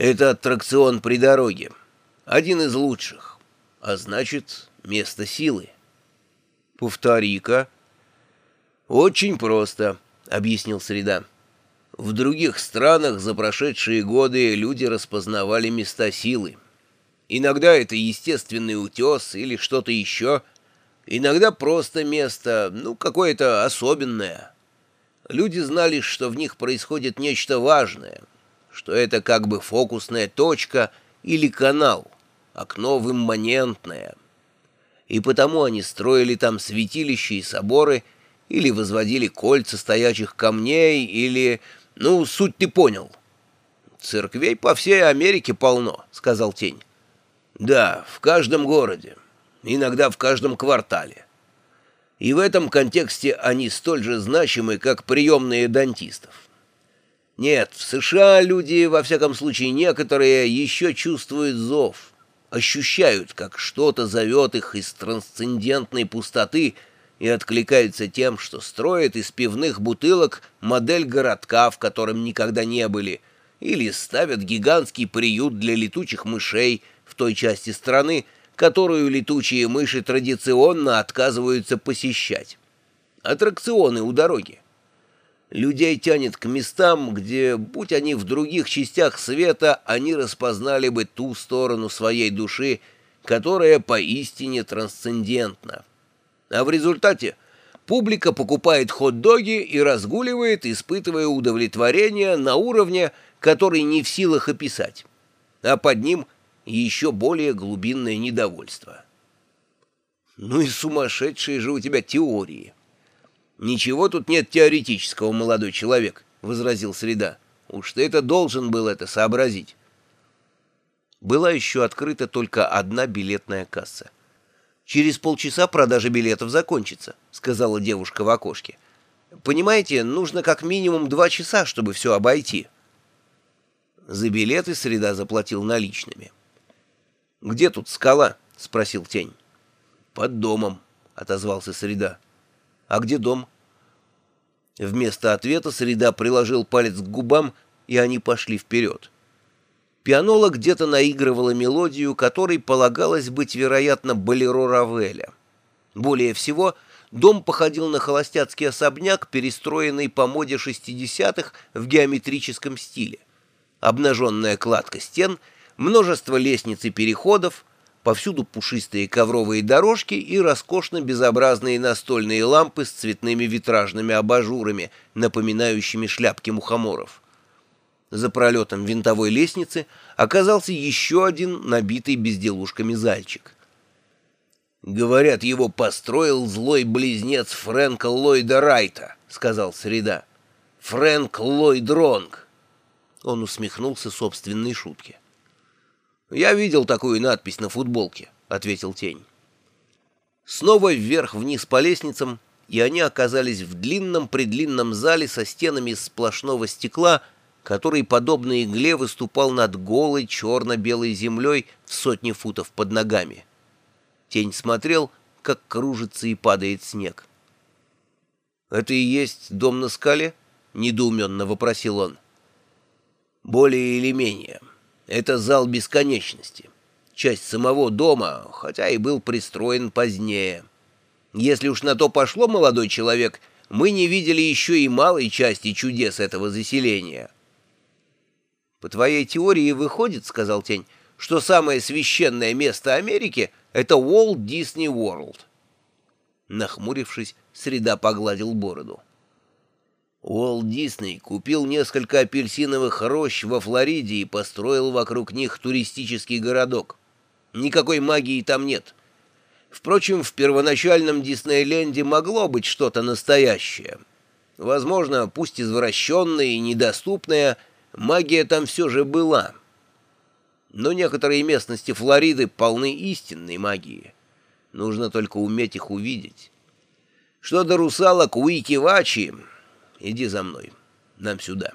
Это аттракцион при дороге. Один из лучших. А значит, место силы. Повтори-ка. Очень просто, объяснил Среда. В других странах за прошедшие годы люди распознавали места силы. Иногда это естественный утес или что-то еще, иногда просто место, ну, какое-то особенное. Люди знали, что в них происходит нечто важное, что это как бы фокусная точка или канал, окно в имманентное. И потому они строили там святилища и соборы, или возводили кольца стоячих камней, или... Ну, суть ты понял. «Церквей по всей Америке полно», — сказал Тень. «Да, в каждом городе, иногда в каждом квартале. И в этом контексте они столь же значимы, как приемные дантистов. Нет, в США люди, во всяком случае некоторые, еще чувствуют зов, ощущают, как что-то зовет их из трансцендентной пустоты и откликаются тем, что строят из пивных бутылок модель городка, в котором никогда не были, или ставят гигантский приют для летучих мышей в той части страны, которую летучие мыши традиционно отказываются посещать. Аттракционы у дороги. Людей тянет к местам, где, будь они в других частях света, они распознали бы ту сторону своей души, которая поистине трансцендентна. А в результате публика покупает хот-доги и разгуливает, испытывая удовлетворение на уровне, который не в силах описать, а под ним еще более глубинное недовольство. Ну и сумасшедшие же у тебя теории. «Ничего тут нет теоретического, молодой человек», — возразил Среда. «Уж ты это должен был это сообразить». Была еще открыта только одна билетная касса. «Через полчаса продажа билетов закончится», — сказала девушка в окошке. «Понимаете, нужно как минимум два часа, чтобы все обойти». За билеты Среда заплатил наличными. «Где тут скала?» — спросил Тень. «Под домом», — отозвался Среда. «А где дом?» Вместо ответа Среда приложил палец к губам, и они пошли вперед. Пианола где-то наигрывала мелодию, которой полагалось быть, вероятно, болеро Равеля. Более всего, дом походил на холостяцкий особняк, перестроенный по моде 60-х в геометрическом стиле. Обнаженная кладка стен, множество лестниц и переходов — Повсюду пушистые ковровые дорожки и роскошно безобразные настольные лампы с цветными витражными абажурами, напоминающими шляпки мухоморов. За пролетом винтовой лестницы оказался еще один набитый безделушками зальчик. «Говорят, его построил злой близнец Фрэнка Ллойда Райта», — сказал Среда. «Фрэнк Ллойд Ронг». Он усмехнулся собственной шутке. «Я видел такую надпись на футболке», — ответил Тень. Снова вверх-вниз по лестницам, и они оказались в длинном-предлинном зале со стенами из сплошного стекла, который, подобно игле, выступал над голой черно-белой землей в сотни футов под ногами. Тень смотрел, как кружится и падает снег. «Это и есть дом на скале?» — недоуменно вопросил он. «Более или менее». Это зал бесконечности. Часть самого дома, хотя и был пристроен позднее. Если уж на то пошло, молодой человек, мы не видели еще и малой части чудес этого заселения. «По твоей теории выходит, — сказал Тень, — что самое священное место Америки — это Уолт Дисней Уорлд». Нахмурившись, Среда погладил бороду. Уолт Дисней купил несколько апельсиновых рощ во Флориде и построил вокруг них туристический городок. Никакой магии там нет. Впрочем, в первоначальном Диснейленде могло быть что-то настоящее. Возможно, пусть извращенная и недоступная, магия там все же была. Но некоторые местности Флориды полны истинной магии. Нужно только уметь их увидеть. Что до русалок Уики-Вачи... Иди за мной. Нам сюда.